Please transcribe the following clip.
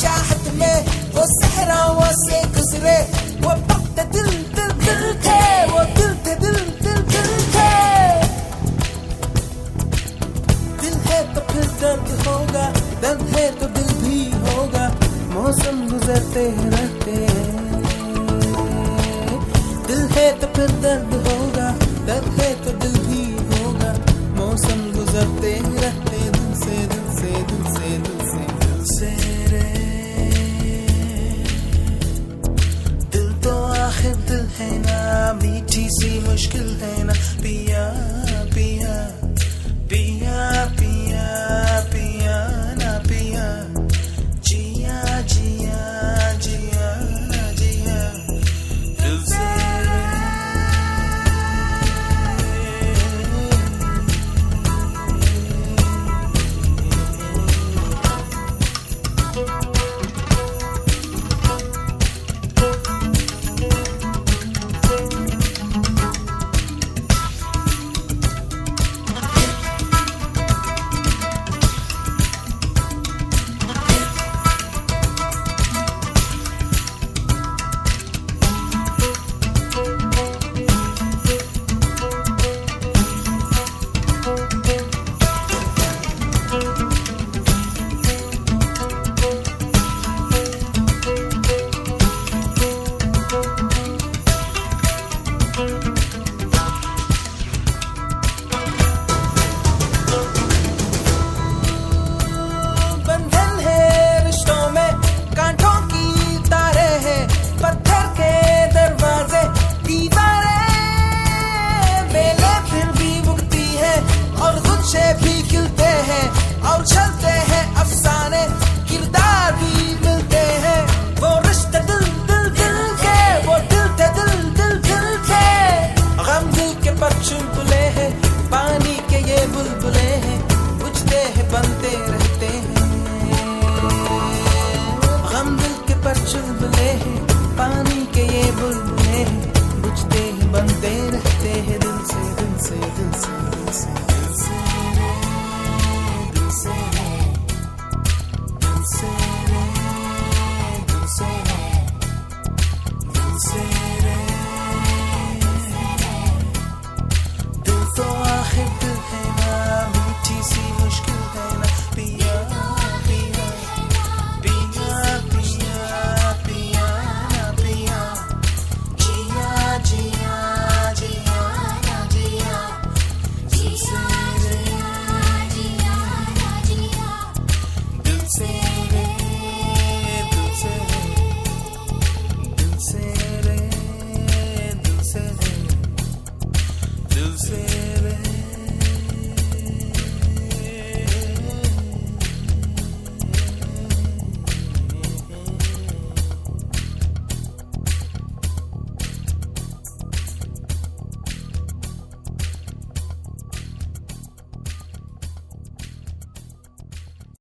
चाहत में, वो सहराओं से गुजरे। वो वक्त दिल दिल दिल थे, वो दिल थे, दिल दिल दिल थे। दिल है तो फिर दर्द होगा, दर्द है तो दिल भी होगा, मौसम गुजरते रहते हैं। दिल है तो फिर दर्द होगा, दर्द है तो दिल भी होगा, मौसम गुजरते हैं। and be up, be up. dancing, dancing.